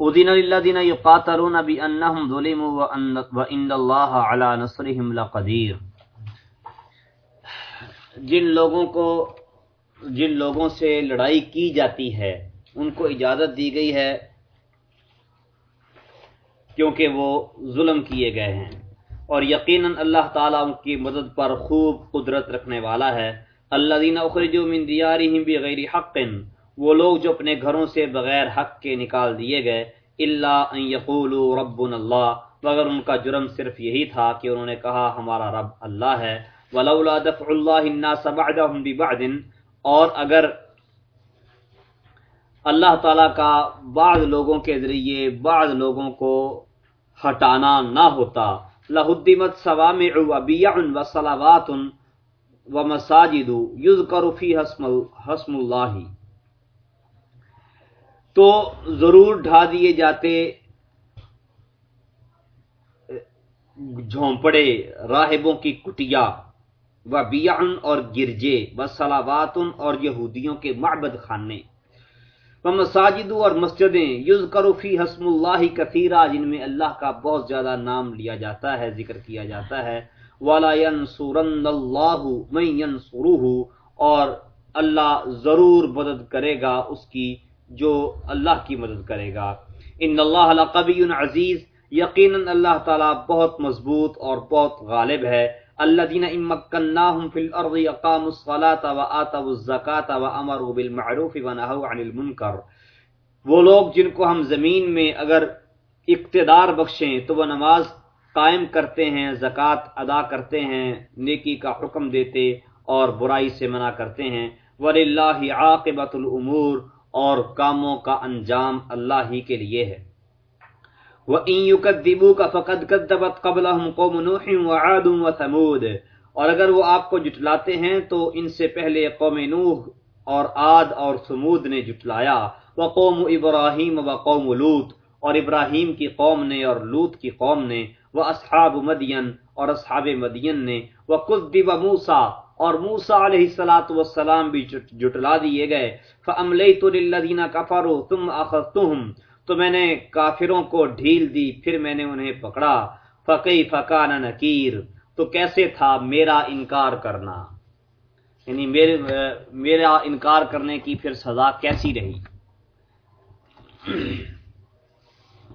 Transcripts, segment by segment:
ادین للذین یقاتلون بانہم ظلموا وان اللہ علی نصرهم لقدیر جن لوگوں کو جن لوگوں سے لڑائی کی جاتی ہے، ان کو اجازت دی گئی ہے کیونکہ وہ ظلم کیے گئے ہیں۔ اور یقیناً اللہ تعالیٰ ان کی مدد پر خوب قدرت رکھنے والا ہے۔ اللہ دینا اخرجو من دیارہم بغیر حق، وہ لوگ جو اپنے گھروں سے بغیر حق کے نکال دیے گئے اللہ ان یقولوا ربنا اللہ، مگر ان کا جرم صرف یہی تھا کہ انہوں نے کہا ہمارا رب اللہ ہے۔ ولولا دفع اللہ الناس بعدهم ببعد اور اگر اللہ تعالی کا بعض لوگوں کے ذریعے بعض لوگوں کو ہٹانا نہ ہوتا لہدمت صوامع و بیع و صلوات و مساجد یذکر فی حسم اللہ تو ضرور ڈھا دیے جاتے، جھونپڑے، راہبوں کی کٹیا و بیعن اور گرجے و صلواتن اور یہودیوں کے معبد خانے۔ مساجد اور مسجدیں یوز فی حسم اللہ کثیرہ جن میں اللہ کا بہت زیادہ نام لیا جاتا ہے، ذکر کیا جاتا ہے۔ والا ینصرن اللہ من ینصرہ اور اللہ ضرور مدد کرے گا اس کی جو اللہ کی مدد کرے گا۔ ان اللہ قبی عزیز یقینا اللہ تعالی بہت مضبوط اور بہت غالب ہے۔ الذين ان مكنناهم في الارض يقاموا الصلاه واتوا الزكاه وامروا بالمعروف ونهوا عن المنكر. وہ لوگ جن کو ہم زمین میں اگر اقتدار بخشیں تو وہ نماز قائم کرتے ہیں، زکوٰۃ ادا کرتے ہیں، نیکی کا حکم دیتے اور برائی سے منع کرتے ہیں۔ وللہ عاقبۃ الامور اور کاموں کا انجام اللہ ہی کے لیے ہے۔ وَإِن يُكَذِّبُوكَ فَقَدْ كَذَّبَتْ قَبْلَهُمْ قَوْمُ نُوحٍ وَعَادٌ وَثَمُودَ اور اگر وہ آپ کو جٹلاتے ہیں تو ان سے پہلے قوم نوح اور عاد اور ثمود نے جٹلایا، وقوم ابراہیم وقوم لوط، اور ابراہیم کی قوم نے اور لوط کی قوم نے وہ اصحاب مدین اور اصحاب مدین نے وہ کذب موسا اور موسا علیہ السلاۃ والسلام بھی جٹلا دیے گئے۔ فَأَمْلَيْتُ لِلَّذِينَ كَفَرُوا ثُمَّ أَخَذْتُهُمْ تو میں نے کافروں کو ڈھیل دی، پھر میں نے انہیں پکڑا۔ فقی فقان نکیر تو کیسے تھا میرا انکار کرنا؟ یعنی میرے، میرا انکار کرنے کی پھر سزا کیسی رہی؟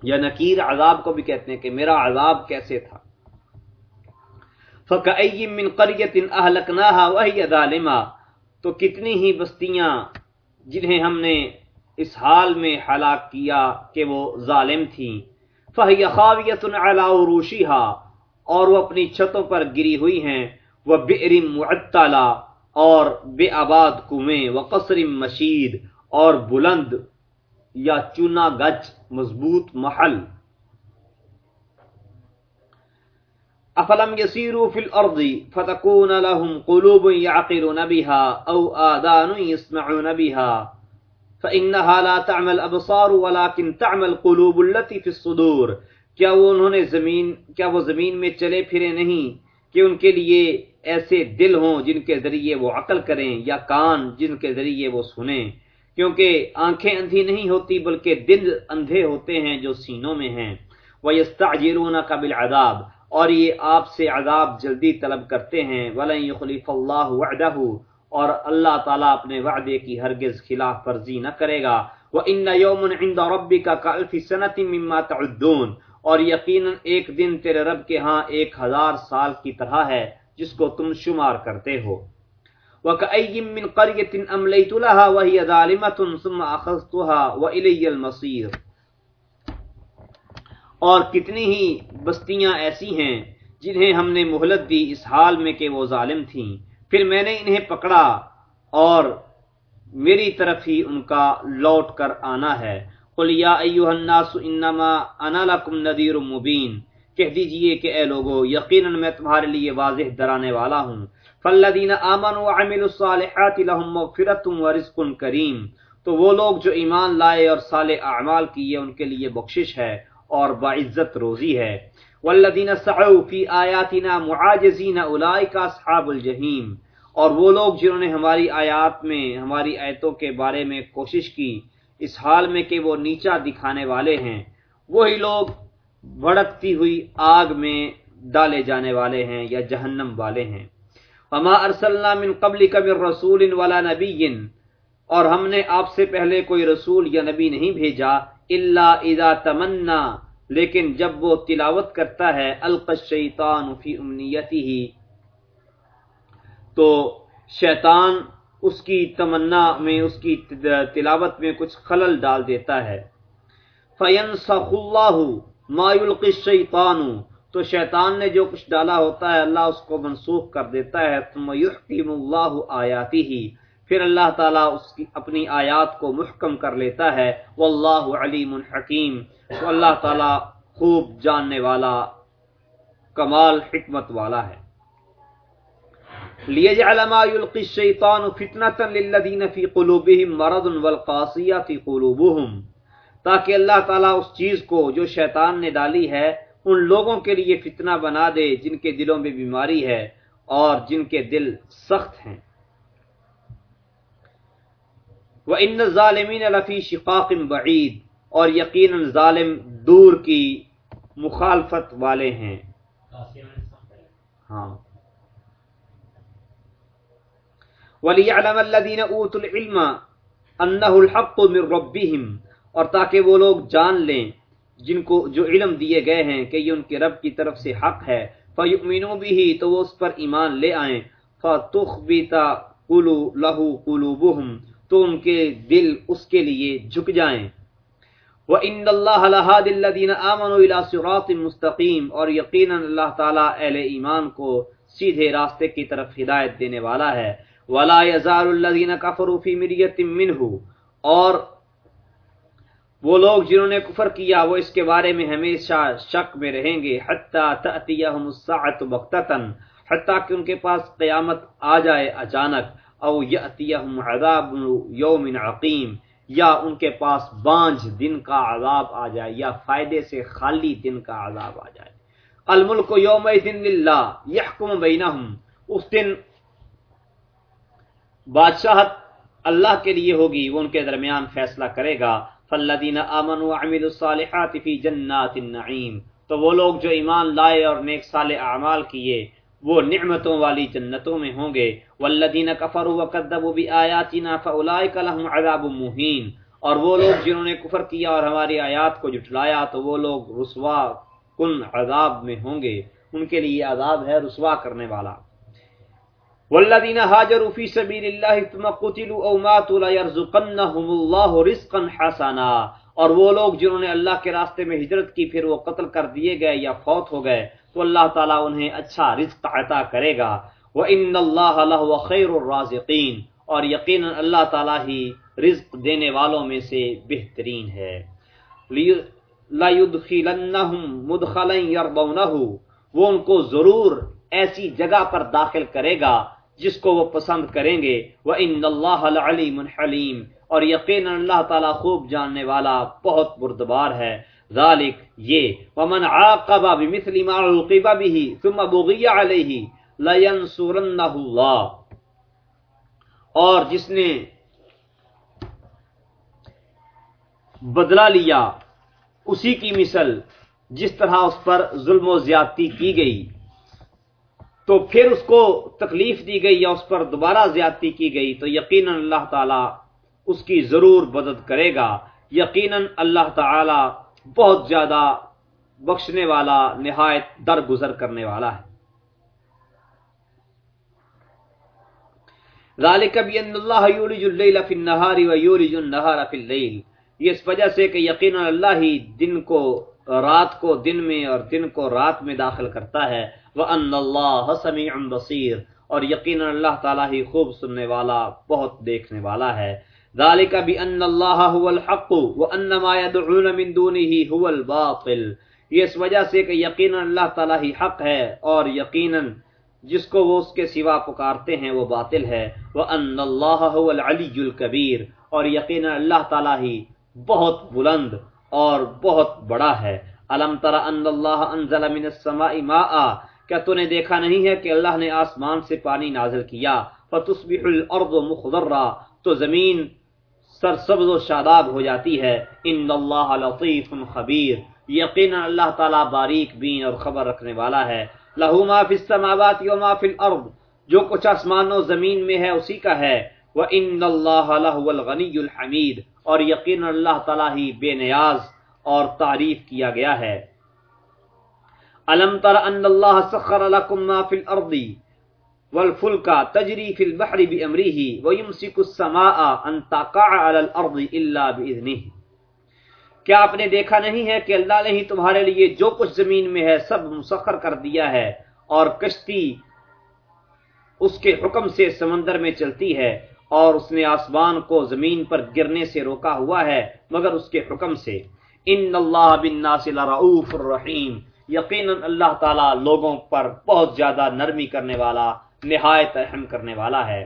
یا نکیر عذاب کو بھی کہتے ہیں کہ میرا عذاب کیسے تھا؟ فَكَأَيِّم مِّن قَرْيَةٍ أَهْلَكْنَاهَا وَهِيَ ظَالِمَةٌ۔ تو کتنی ہی بستیاں جنہیں ہم نے اس حال میں ہلاک کیا کہ وہ ظالم تھیں۔ فہی خاویت عروشیہ اور وہ اپنی چھتوں پر گری ہوئی ہیں۔ وہ بئرم معطلا، اور بے آباد کنویں، و قصرم مشید، اور بلند یا چونا گچ مضبوط محل۔ افلم يسيروا في الارض فتكون لهم قلوب يعقلون بها او آذان يسمعون بها۔ فإنها لا تعمل ابصار ولكن تعمل قلوب التي في الصدور۔ کیا وہ انہوں نے زمین، کیا وہ زمین میں چلے پھرے نہیں کہ ان کے لیے ایسے دل ہوں جن کے ذریعے وہ عقل کریں یا کان جن کے ذریعے وہ سنیں؟ کیونکہ آنکھیں اندھی نہیں ہوتی بلکہ دل اندھے ہوتے ہیں جو سینوں میں ہیں۔ وہ یستعجلون قبل عذاب اور یہ آپ سے عذاب جلدی طلب کرتے ہیں۔ ولن يخلف الله وعده اور اللہ تعالیٰ اپنے وعدے کی ہرگز خلاف ورزی نہ کرے گا۔ وہ ان یوم عند ربک کالف سنت مما تعدون۔ اور یقینا ایک دن تیرے رب کے ہاں ایک ہزار سال کی طرح ہے جس کو تم شمار کرتے ہو۔ وَكَأَيِّم مِّن قَرْيَةٍ أَمْلَيْتُ لَهَا وَهِيَ ظَالِمَةٌ ثُمَّ أَخَذْتُهَا وَإِلَيَّ الْمَصِيرُ۔ اور کتنی ہی بستیاں ایسی ہیں جنہیں ہم نے مہلت دی اس حال میں کہ وہ ظالم تھیں۔ پھر میں نے انہیں پکڑا اور میری طرف ہی ان کا لوٹ کر آنا ہے۔ قل یا ایوہ الناس انما انا لکم نذیر مبین۔ کہہ دیجیے کہ اے لوگو، یقینا میں تمہارے لیے واضح ڈرانے والا ہوں۔ فالذین آمنوا وعملوا الصالحات لهم مغفرۃ ورزق کریم۔ تو وہ لوگ جو ایمان لائے اور صالح اعمال کیے، ان کے لیے بخشش ہے اور باعزت روزی ہے۔ والذین سعوا فی آیاتنا معاجزین اولئک اصحاب الجحیم۔ اور وہ لوگ جنہوں نے ہماری آیات میں، ہماری آیتوں کے بارے میں کوشش کی، اس حال میں کہ وہ نیچا دکھانے والے ہیں، وہی لوگ بھڑکتی ہوئی آگ میں ڈالے جانے والے ہیں یا جہنم والے ہیں۔ وما ارسلنا من قبل کبر رسول ولا نبی۔ اور ہم نے آپ سے پہلے کوئی رسول یا نبی نہیں بھیجا اللہ اذا تمنا لیکن جب وہ تلاوت کرتا ہے القشیطان فی امنیتی ہی تو شیطان اس کی تمنا میں، اس کی تلاوت میں کچھ خلل ڈال دیتا ہے۔ فینسخ اللہ ما یلقی الشیطان تو شیطان نے جو کچھ ڈالا ہوتا ہے، اللہ اس کو منسوخ کر دیتا ہے۔ ثم یحکم اللہ آیاتی ہی پھر اللہ تعالیٰ اس کی اپنی آیات کو محکم کر لیتا ہے، واللہ علیم حکیم۔ تو اللہ تعالیٰ خوب جاننے والا، کمال، حکمت والا ہے۔ لیجعل ما یلقی الشیطان فتنة فی قلوبهم مرض والقاسیہ فی تاکہ اللہ تعالیٰ اس چیز کو جو شیطان نے ڈالی ہے، ان لوگوں کے لیے فتنہ بنا دے جن کے دلوں میں بیماری ہے اور جن کے دل سخت ہیں۔ وہ ان ظالمین لفی شقاق بعید اور یقیناً ظالم دور کی مخالفت والے ہیں۔ ہاں۔ وَلِيَعْلَمَ الَّذِينَ أُوتُوا الْعِلْمَ أَنَّهُ الْحَقُّ مِنْ رَبِّهِمْ اور تاکہ وہ لوگ جان لیں، جن کو جو علم دیے گئے ہیں کہ یہ ان کے رب کی طرف سے حق ہے، فَيُؤْمِنُوا بِهِ تو وہ اس پر ایمان لے آئیں۔ فَتُخْبِتَ قُلُوا لَهُ قُلُوبُهُمْ تو ان کے دل اس کے لیے جھک جائیں۔ وَإِنَّ اللَّهَ لَهَادِ الَّذِينَ آمَنُوا إِلَى صِرَاطٍ مُسْتَقِيمٍ اور یقیناً اللہ تعالیٰ اہل ایمان کو سیدھے راستے کی طرف ہدایت دینے والا ہے۔ وَلَا يَزَالُ الَّذِينَ كَفَرُوا فِي مِرْيَةٍ مِّنْهُ۔ اور وہ لوگ جنہوں نے کفر کیا، وہ اس کے بارے میں ہمیشہ شک میں رہیں گے۔ حتیٰ تأتیہم الساعت بغتتاً حتیٰ کہ ان کے پاس قیامت آ جائے اچانک۔ او یأتیہم عذاب یوم عقیم، یا ان کے پاس بانج دن کا عذاب آ جائے، یا فائدے سے خالی دن کا عذاب آ جائے۔ الملک یوم دن للہ، یحکم بینہم۔ اس دن بادشاہت اللہ کے لیے ہوگی، وہ ان کے درمیان فیصلہ کرے گا۔ فالذین آمنوا وعملوا الصالحات فی جنات النعیم۔ تو وہ لوگ جو ایمان لائے اور نیک صالح اعمال کیے وہ نعمتوں والی جنتوں میں ہوں گے۔ والذین کفروا وکذبوا بآیاتنا فاولئک لهم عذاب مہین اور وہ لوگ جنہوں نے کفر کیا اور ہماری آیات کو جھٹلایا، تو وہ لوگ رسوا کن عذاب میں ہوں گے۔ ان کے لیے عذاب ہے رسوا کرنے والا۔ والذین هاجروا فی سبیل اللہ ثم قتلوا او ماتوا ليرزقنهم الله رزقا حسنا۔ اور وہ لوگ جنہوں نے اللہ کے راستے میں ہجرت کی، پھر وہ قتل کر دیے گئے یا فوت ہو گئے۔ تو اللہ تعالیٰ انہیں اچھا رزق عطا کرے گا۔ وہ وَإِنَّ اللَّهَ لَهُوَ خَيْرُ الرَّازِقِينَ۔ اور یقینا اللہ تعالیٰ ہی رزق دینے والوں میں سے بہترین ہے۔ لَا يُدْخِلَنَّهُمْ مُدْخَلًا يَرْضَوْنَهُ۔ وہ ان کو ضرور ایسی جگہ پر داخل کرے گا جس کو وہ پسند کریں گے۔ وہ ان اللہ علیم حلیم اور یقینا اللہ تعالیٰ خوب جاننے والا بہت بردبار ہے۔ ذالک یہ، ومن عاقب بمثل ما عوقب به ثم بغي عليه لينصرنه الله۔ اور جس نے بدلہ لیا، اسی کی مثل جس طرح اس پر ظلم و زیادتی کی گئی، تو پھر اس کو تکلیف دی گئی یا اس پر دوبارہ زیادتی کی گئی، تو یقیناً اللہ تعالیٰ اس کی ضرور مدد کرے گا۔ یقیناً اللہ تعالی بہت زیادہ بخشنے والا، نہایت درگزر کرنے والا ہے۔ ذالک بین اللہ یولج اللیل فی النہار و یولج النہار فی اللیل۔ یہ اس وجہ سے کہ یقینا اللہ ہی دن کو، رات کو دن میں اور دن کو رات میں داخل کرتا ہے۔ وَأَنَّ اللَّهَ سَمِيعٌ بَصِيرٌ۔ اور یقینا اللہ تعالی ہی خوب سننے والا، بہت دیکھنے والا ہے۔ ذَلِكَ بِأَنَّ اللَّهَ هُوَ الْحَقُّ وَأَنَّ مَا يَدْعُونَ مِن دُونِهِ هُوَ الْبَاطِلُ. یہ اس وجہ سے کہ یقینا اللہ تعالی ہی حق ہے اور یقینا جس کو وہ اس کے سوا پکارتے ہیں وہ باطل ہے. وَأَنَّ اللَّهَ هُوَ الْعَلِيُّ الْكَبِيرُ. اور یقینا اللہ تعالی ہی بہت بلند اور بہت بڑا ہے. الم تر ان اللہ انزل من السماء ماء؟ کیا تو نے دیکھا نہیں ہے کہ اللہ نے آسمان سے پانی نازل کیا؟ فتصبح الارض مخضرا. تو زمین سرسبز و شاداب ہو جاتی ہے۔ ان اللہ لطیف خبیر۔ یقینا اللہ تعالی باریک بین اور خبر رکھنے والا ہے۔ لہو ما فی السماوات و ما فی الارض۔ جو کچھ آسمان و زمین میں ہے اسی کا ہے۔ وان اللہ لهو الغنی الحمید۔ اور یقینا اللہ تعالی ہی بے نیاز اور تعریف کیا گیا ہے۔ الم تر ان اللہ سخر لكم ما فی الارض۔ والفلك تجری فی البحر بامره ويمسك السماء ان تقع على الارض الا باذنه کیا آپ نے دیکھا نہیں ہے کہ اللہ نے ہی تمہارے لیے جو کچھ زمین میں ہے سب مسخر کر دیا ہے اور کشتی اس کے حکم سے سمندر میں چلتی ہے اور اس نے آسمان کو زمین پر گرنے سے روکا ہوا ہے مگر اس کے حکم سے۔ ان اللہ بالناس لرؤوف الرحیم۔ یقینا اللہ تعالی لوگوں پر بہت زیادہ نرمی کرنے والا نہایت رحم کرنے والا ہے۔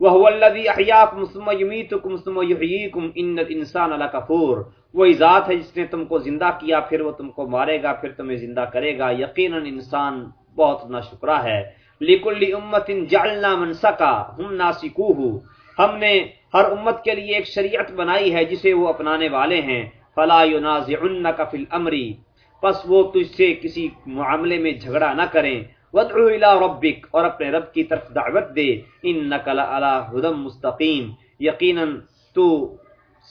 وہ الذي احياكم ثم يميتكم ثم يحييكم ان الانسان لكفور۔ وہی ذات ہے جس نے تم کو زندہ کیا، پھر وہ تم کو مارے گا، پھر تمہیں زندہ کرے گا۔ یقینا انسان بہت ناشکرا ہے۔ لکل امت جعلنا منسکا ہم ناسکوہ ہم نے ہر امت کے لیے ایک شریعت بنائی ہے جسے وہ اپنانے والے ہیں۔ فلا ينازعنك في الامر پس وہ تجھ سے کسی معاملے میں جھگڑا نہ کریں۔ وادعو الى ربک اور اپنے رب کی طرف دعوت دے انک لعلی هدى مستقیم یقینا تو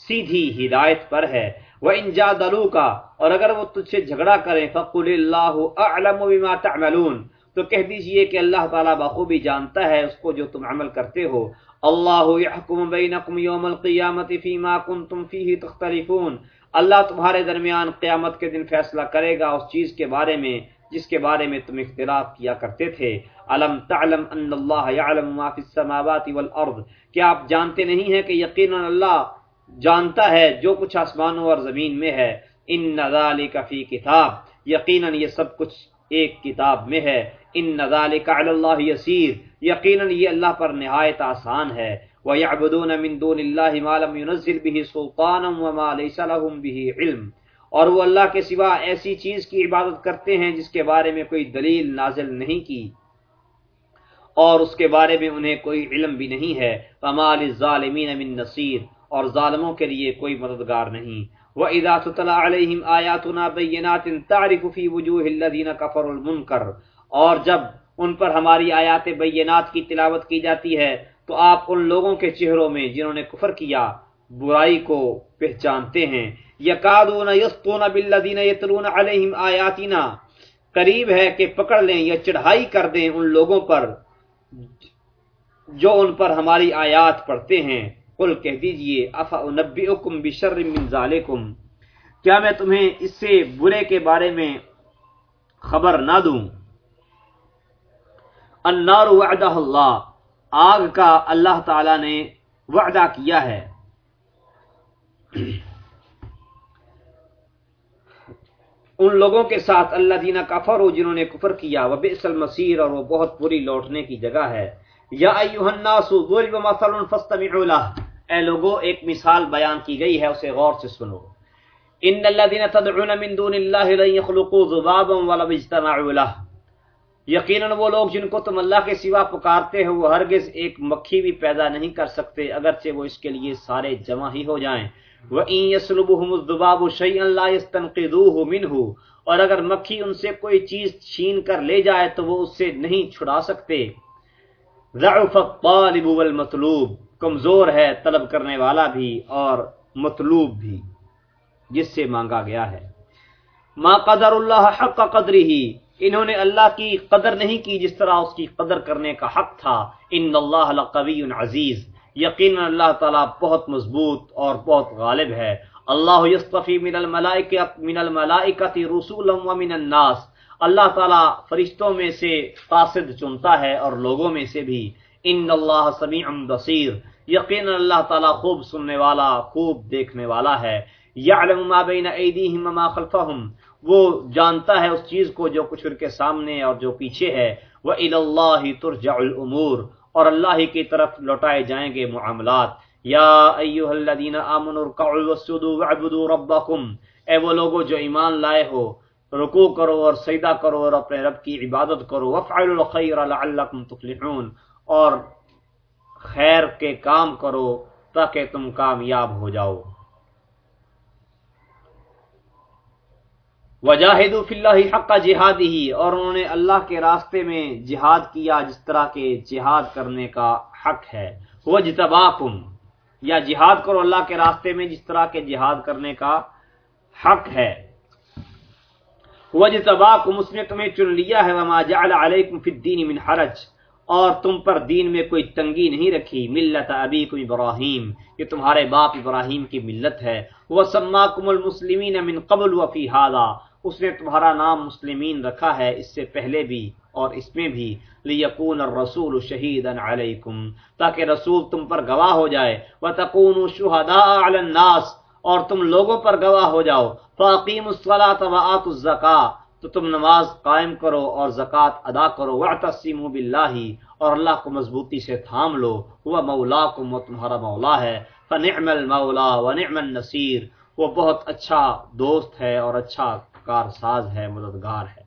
سیدھی ہدایت پر ہے۔ وان جادلوکا اور اگر وہ تجھ سے جھگڑا کریں، فقل اللہ اعلم بما تعملون، تو کہہ دیجیے کہ اللہ تعالی بخوبی جانتا ہے اس کو جو تم عمل کرتے ہو۔ اللہ یحکم بینکم یوم القیامت فیما کنتم فیہ تختلفون۔ اللہ تمہارے درمیان قیامت کے دن فیصلہ کرے گا اس چیز کے بارے میں۔ جس کے بارے میں تم اختلاف کیا کرتے تھے۔ علم تعلم ان اللہ یعلم ما فی السماوات والارض۔ کیا آپ جانتے نہیں ہیں کہ یقینا اللہ جانتا ہے جو کچھ آسمانوں اور زمین میں ہے؟ ان ذالک فی کتاب۔ یقینا یہ سب کچھ ایک کتاب میں ہے۔ ان ذالک علی اللہ یسیر۔ یقینا یہ اللہ پر نہایت آسان ہے۔ وَيَعْبُدُونَ مِن دُونِ اللَّهِ مَا لَمْ يُنَزِّلْ بِهِ سُلْطَانًا وَمَا لَيْسَ لَهُم بِهِ عِلْمٌ۔ اور وہ اللہ کے سوا ایسی چیز کی عبادت کرتے ہیں جس کے بارے میں کوئی دلیل نازل نہیں کی اور اس کے بارے میں انہیں کوئی علم بھی نہیں ہے۔ فمال الظالمین من نصیر اور ظالموں کے لیے کوئی مددگار نہیں۔ وَإِذَا تُتْلَى عَلَيْهِمْ آيَاتُنَا بَيِّنَاتٍ تَعْرِفُ فِي وُجُوهِ الَّذِينَ كَفَرُوا الْمُنْكَرَ اور جب ان پر ہماری آیات بینات کی تلاوت کی جاتی ہے تو آپ ان لوگوں کے چہروں میں جنہوں نے کفر کیا، برائی کو پہچانتے ہیں۔ یکادون یسطون بالذین یتلون علیہم آیاتنا۔ قریب ہے کہ پکڑ لیں یا چڑھائی کر دیں ان لوگوں پر جو ان پر ہماری آیات پڑھتے ہیں۔ قل کہہ دیجیے، افا انبئکم بشر من ذالکم۔ کیا میں تمہیں اس سے برے کے بارے میں خبر نہ دوں؟ النار وعدہ اللہ۔ آگ کا اللہ تعالی نے وعدہ کیا ہے۔ ان لوگوں کے ساتھ اللہ دینا کفر ہو جنہوں نے کفر کیا وہ بے مسیر اور وہ بہت بری لوٹنے کی جگہ ہے۔ یا الناس ضرب مثل فاستمعوا له۔ اے لوگو، ایک مثال بیان کی گئی ہے، اسے غور سے سنو۔ ان الذين تدعون من دون الله لن يخلقوا ذبابا ولو اجتمعوا له۔ یقینا وہ لوگ جن کو تم اللہ کے سوا پکارتے ہو، وہ ہرگز ایک مکھی بھی پیدا نہیں کر سکتے، اگرچہ وہ اس کے لیے سارے جمع ہی ہو جائیں۔ وَإِن يَسْلُبُهُمُ الذُّبَابُ شَيْئًا لَا يَسْتَنقِذُوهُ مِنْهُ۔ اور اگر مکھی ان سے کوئی چیز چھین کر لے جائے تو وہ اس سے نہیں چھڑا سکتے۔ ضعف الطالب والمطلوب۔ کمزور ہے طلب کرنے والا بھی اور مطلوب بھی۔ جس سے مانگا گیا ہے۔ ما قدر اللہ حق قدری ہی انہوں نے اللہ کی قدر نہیں کی جس طرح اس کی قدر کرنے کا حق تھا۔ ان اللہ لقوی عزیز یقین اللہ تعالیٰ بہت مضبوط اور بہت غالب ہے۔ اللہ یصطفی من الملائکہ من الملائکۃ رسولا ومن الناس۔ اللہ تعالیٰ فرشتوں میں سے قاصد چنتا ہے اور لوگوں میں سے بھی۔ ان اللہ سمیع بصیر۔ یقین اللہ تعالیٰ خوب سننے والا، خوب دیکھنے والا ہے۔ یعلم ما بین ایدیہم وما خلفہم۔ وہ جانتا ہے اس چیز کو جو کچھ ان کے سامنے اور جو پیچھے ہے۔ وَإِلَى اللَّهِ تُرْجَعُ الْأُمُورِ اور اللہ ہی کی طرف لوٹائے جائیں گے معاملات۔ یا ایوہ الذین آمنوا رکعوا واسجدوا وعبدوا ربکم۔ اے وہ لوگو جو ایمان لائے ہو، رکوع کرو اور سیدہ کرو اور اپنے رب کی عبادت کرو۔ وفعلوا الخیر لعلکم تفلحون۔ اور خیر کے کام کرو تاکہ تم کامیاب ہو جاؤ۔ وجاہد فی اللہ حق جہاد ہی اور انہوں نے اللہ کے راستے میں جہاد کیا، جس طرح کے جہاد کرنے کا حق ہے۔ وہ وجتباکم یا جہاد کرو اللہ کے راستے میں، جس طرح کے جہاد کرنے کا حق ہے۔ وجتباکم اس نے تمہیں چن لیا ہے۔ وما جعل علیکم فی الدین من حرج۔ اور تم پر دین میں کوئی تنگی نہیں رکھی۔ ملت ابیکم ابراہیم، یہ تمہارے باپ ابراہیم کی ملت ہے۔ وہ سماکم المسلمین من قبل وفی حالا اس نے تمہارا نام مسلمین رکھا ہے، اس سے پہلے بھی اور اس میں بھی۔ لیکون الرسول شہید علیکم، تاکہ رسول تم پر گواہ ہو جائے۔ وتکونوا شہداء علی الناس، اور تم لوگوں پر گواہ ہو جاؤ۔ فاقیموا الصلاة وآتوا الزکاة، تو تم نماز قائم کرو اور زکوٰۃ ادا کرو۔ واعتصموا باللہ اور اللہ کو مضبوطی سے تھام لو۔ وہ مولا کم وہ تمہارا مولا ہے۔ فنعم المولا ونعم النصیر۔ وہ بہت اچھا دوست ہے اور اچھا کار ساز ہے مددگار ہے۔